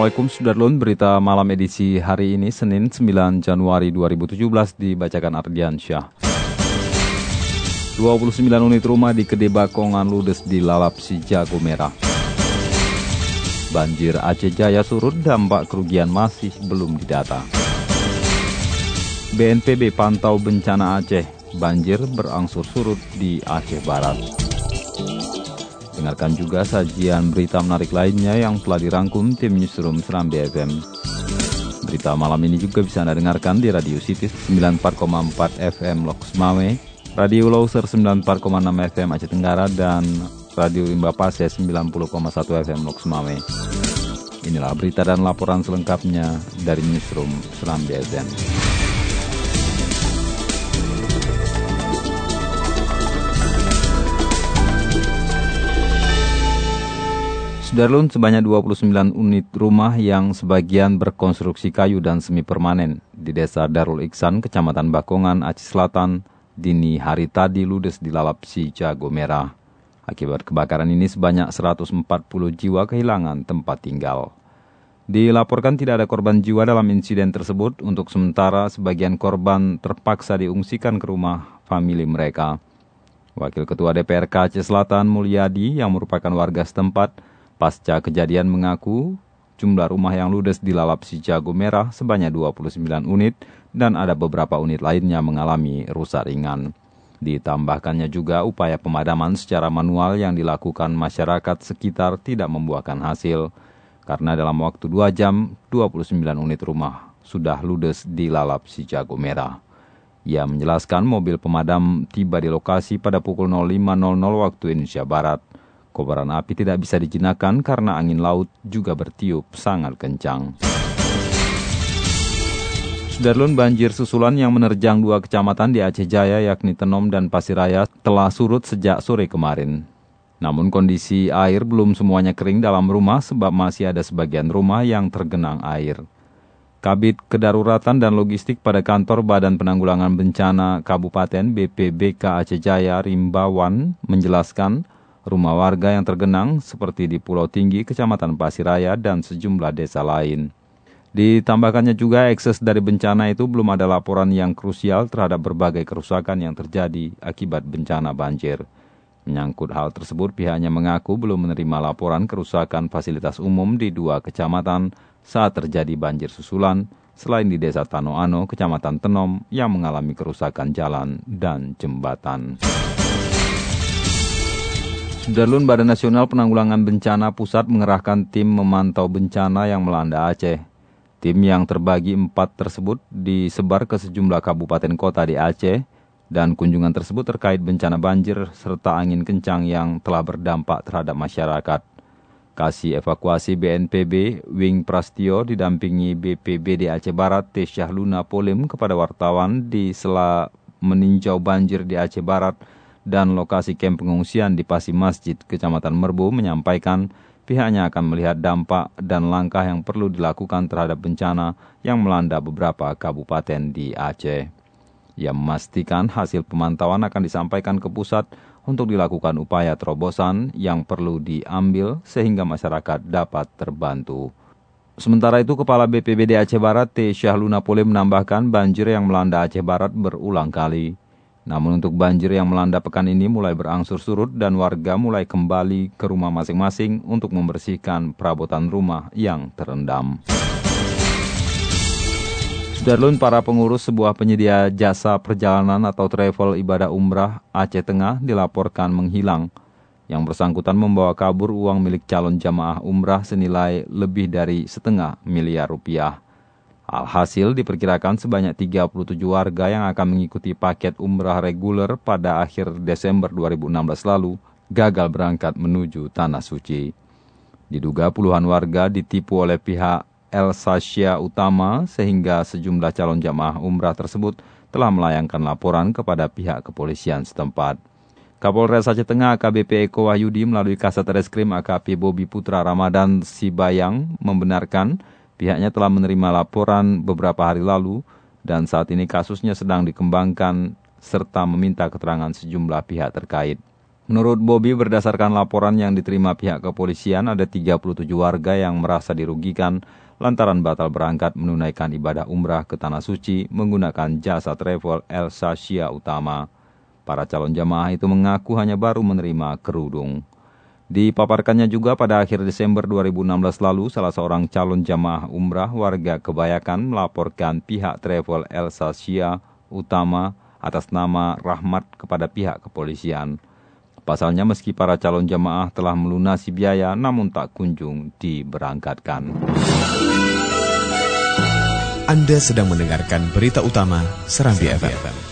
Assalamualaikum Sudarlun, berita malam edisi hari ini Senin 9 Januari 2017 dibacakan Ardian Syah. 29 unit rumah di Kede Bakongan ludes di lalap si Jago Merah. Banjir Aceh Jaya surut, dampak kerugian masih belum didata. BNPB pantau bencana Aceh, banjir berangsur surut di Aceh Barat. Dengarkan juga sajian berita menarik lainnya yang telah dirangkum tim Newsroom Seram BFM. Berita malam ini juga bisa Anda dengarkan di Radio City 94,4 FM Loks Mame, Radio Loser 94,6 FM Aceh Tenggara, dan Radio Limba Pase 90,1 FM Loks Mame. Inilah berita dan laporan selengkapnya dari Newsroom Seram BFM. Sudarlun sebanyak 29 unit rumah yang sebagian berkonstruksi kayu dan semi permanen di desa Darul Iksan, Kecamatan Bakongan, Aceh Selatan, dini hari tadi ludes dilalap si Jago Merah. Akibat kebakaran ini sebanyak 140 jiwa kehilangan tempat tinggal. Dilaporkan tidak ada korban jiwa dalam insiden tersebut, untuk sementara sebagian korban terpaksa diungsikan ke rumah famili mereka. Wakil Ketua DPRK Aceh Selatan Mulyadi yang merupakan warga setempat Pasca kejadian mengaku jumlah rumah yang ludes dilalap si jago merah sebanyak 29 unit dan ada beberapa unit lainnya mengalami rusak ringan. Ditambahkannya juga upaya pemadaman secara manual yang dilakukan masyarakat sekitar tidak membuahkan hasil. Karena dalam waktu 2 jam, 29 unit rumah sudah ludes dilalap si jago merah. Ia menjelaskan mobil pemadam tiba di lokasi pada pukul 05.00 waktu Indonesia Barat. Kobaran api tidak bisa dijinakan karena angin laut juga bertiup sangat kencang. Sudarlun banjir susulan yang menerjang dua kecamatan di Aceh Jaya yakni Tenom dan Pasiraya telah surut sejak sore kemarin. Namun kondisi air belum semuanya kering dalam rumah sebab masih ada sebagian rumah yang tergenang air. Kabit Kedaruratan dan Logistik pada kantor Badan Penanggulangan Bencana Kabupaten BPBK Aceh Jaya Rimbawan menjelaskan rumah warga yang tergenang seperti di Pulau Tinggi, Kecamatan Pasiraya, dan sejumlah desa lain. Ditambahkannya juga ekses dari bencana itu belum ada laporan yang krusial terhadap berbagai kerusakan yang terjadi akibat bencana banjir. Menyangkut hal tersebut, pihaknya mengaku belum menerima laporan kerusakan fasilitas umum di dua kecamatan saat terjadi banjir susulan, selain di desa Tanoano, kecamatan Tenom, yang mengalami kerusakan jalan dan jembatan. Darlun Badan Nasional Penanggulangan Bencana Pusat mengerahkan tim memantau bencana yang melanda Aceh. Tim yang terbagi empat tersebut disebar ke sejumlah kabupaten kota di Aceh dan kunjungan tersebut terkait bencana banjir serta angin kencang yang telah berdampak terhadap masyarakat. Kasih evakuasi BNPB, Wing Prastio didampingi BPBD Aceh Barat T. Syahluna Polim kepada wartawan di sela meninjau banjir di Aceh Barat dan lokasi kamp pengungsian di Pasi Masjid, Kecamatan Merbu menyampaikan pihaknya akan melihat dampak dan langkah yang perlu dilakukan terhadap bencana yang melanda beberapa kabupaten di Aceh. Ia memastikan hasil pemantauan akan disampaikan ke pusat untuk dilakukan upaya terobosan yang perlu diambil sehingga masyarakat dapat terbantu. Sementara itu, Kepala BPBD Aceh Barat T. Syahluna Pole menambahkan banjir yang melanda Aceh Barat berulang kali. Namun untuk banjir yang melanda pekan ini mulai berangsur surut dan warga mulai kembali ke rumah masing-masing untuk membersihkan perabotan rumah yang terendam. Sudarlun para pengurus sebuah penyedia jasa perjalanan atau travel ibadah umrah Aceh Tengah dilaporkan menghilang. Yang bersangkutan membawa kabur uang milik calon jamaah umrah senilai lebih dari setengah miliar rupiah. Alhasil diperkirakan sebanyak 37 warga yang akan mengikuti paket umrah reguler pada akhir Desember 2016 lalu gagal berangkat menuju Tanah Suci. Diduga puluhan warga ditipu oleh pihak El Sasya Utama sehingga sejumlah calon jamaah umrah tersebut telah melayangkan laporan kepada pihak kepolisian setempat. Kapolres Aceh Tengah AKBP Eko Wahyudi melalui Kasat Reskrim AKP Bobi Putra Ramadan Sibayang membenarkan pihaknya telah menerima laporan beberapa hari lalu dan saat ini kasusnya sedang dikembangkan serta meminta keterangan sejumlah pihak terkait. Menurut Bobi, berdasarkan laporan yang diterima pihak kepolisian, ada 37 warga yang merasa dirugikan lantaran batal berangkat menunaikan ibadah umrah ke Tanah Suci menggunakan jasa travel El Sasya Utama. Para calon jamaah itu mengaku hanya baru menerima kerudung. Dipaparkannya juga pada akhir Desember 2016 lalu, salah seorang calon jamaah umrah warga kebayakan melaporkan pihak travel Elsa Shia Utama atas nama Rahmat kepada pihak kepolisian. Pasalnya meski para calon jamaah telah melunasi biaya namun tak kunjung diberangkatkan. Anda sedang mendengarkan berita utama Serambi FM.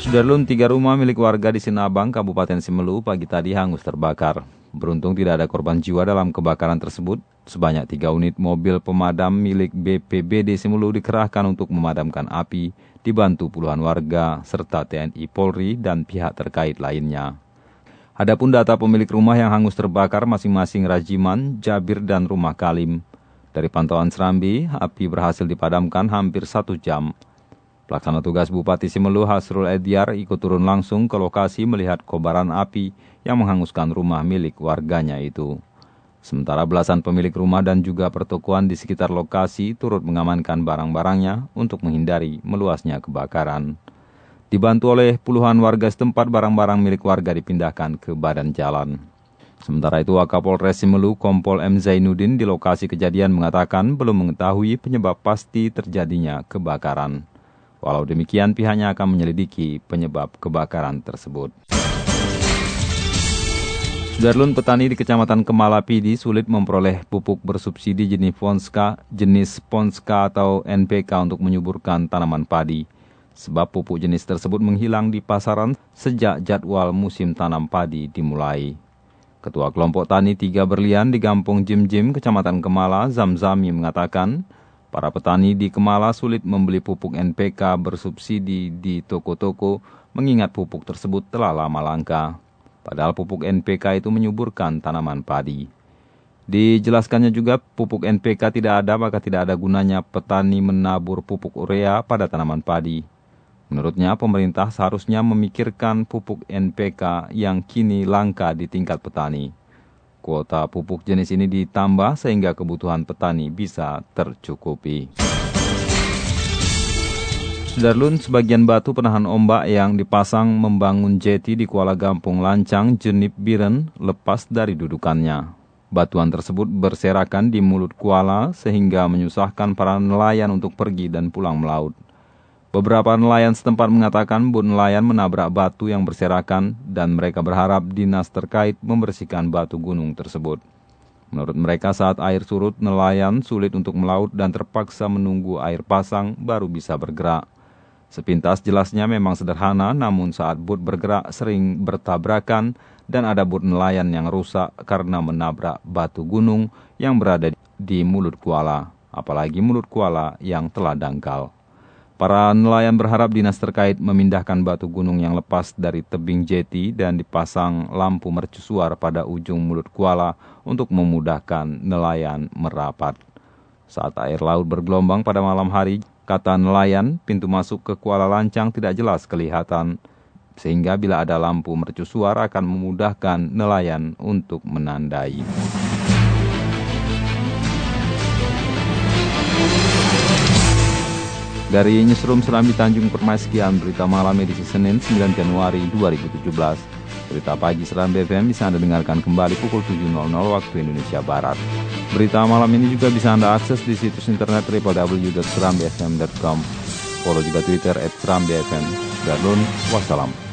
Sudarlun, tiga rumah milik warga di Sinabang, Kabupaten Simelu pagi tadi hangus terbakar. Beruntung tidak ada korban jiwa dalam kebakaran tersebut. Sebanyak tiga unit mobil pemadam milik BPBD Simelu dikerahkan untuk memadamkan api, dibantu puluhan warga, serta TNI Polri dan pihak terkait lainnya. Adapun data pemilik rumah yang hangus terbakar masing-masing Rajiman, Jabir, dan Rumah Kalim. Dari pantauan Serambi, api berhasil dipadamkan hampir satu jam. Pelaksana tugas Bupati Simelu Hasrul Ediar ikut turun langsung ke lokasi melihat kobaran api yang menghanguskan rumah milik warganya itu. Sementara belasan pemilik rumah dan juga pertokoan di sekitar lokasi turut mengamankan barang-barangnya untuk menghindari meluasnya kebakaran. Dibantu oleh puluhan warga setempat, barang-barang milik warga dipindahkan ke badan jalan. Sementara itu, Wakapolres Simelu Kompol M. Zainuddin di lokasi kejadian mengatakan belum mengetahui penyebab pasti terjadinya kebakaran. Walau demikian, pihaknya akan menyelidiki penyebab kebakaran tersebut. Sudarlun petani di Kecamatan Kemala Pidi sulit memperoleh pupuk bersubsidi jenis Ponska, jenis Ponska atau NPK untuk menyuburkan tanaman padi. Sebab pupuk jenis tersebut menghilang di pasaran sejak jadwal musim tanam padi dimulai. Ketua kelompok tani Tiga Berlian di Gampung Jim Jim, Kecamatan Kemala, Zamzami mengatakan, Para petani di Kemala sulit membeli pupuk NPK bersubsidi di toko-toko mengingat pupuk tersebut telah lama langka. Padahal pupuk NPK itu menyuburkan tanaman padi. Dijelaskannya juga pupuk NPK tidak ada maka tidak ada gunanya petani menabur pupuk urea pada tanaman padi. Menurutnya pemerintah seharusnya memikirkan pupuk NPK yang kini langka di tingkat petani. Kuota pupuk jenis ini ditambah sehingga kebutuhan petani bisa tercukupi. Sudarlun, sebagian batu penahan ombak yang dipasang membangun jeti di Kuala Gampung Lancang, Jenip Biren, lepas dari dudukannya. Batuan tersebut berserakan di mulut kuala sehingga menyusahkan para nelayan untuk pergi dan pulang melaut. Beberapa nelayan setempat mengatakan bot nelayan menabrak batu yang berserakan dan mereka berharap dinas terkait membersihkan batu gunung tersebut. Menurut mereka saat air surut, nelayan sulit untuk melaut dan terpaksa menunggu air pasang baru bisa bergerak. Sepintas jelasnya memang sederhana, namun saat bot bergerak sering bertabrakan dan ada bot nelayan yang rusak karena menabrak batu gunung yang berada di mulut kuala, apalagi mulut kuala yang telah dangkal. Para nelayan berharap dinas terkait memindahkan batu gunung yang lepas dari tebing jeti dan dipasang lampu mercusuar pada ujung mulut kuala untuk memudahkan nelayan merapat. Saat air laut bergelombang pada malam hari, kata nelayan, pintu masuk ke Kuala Lancang tidak jelas kelihatan, sehingga bila ada lampu mercusuar akan memudahkan nelayan untuk menandai. Dari Newsroom Serambi Tanjung Permai sekian berita malam edisi Senin 9 Januari 2017. Berita pagi Serambi FM bisa Anda dengarkan kembali pukul 7.00 waktu Indonesia Barat. Berita malam ini juga bisa Anda akses di situs internet www.serambifm.com. Follow juga Twitter at Serambi FM. Darlun, wassalam.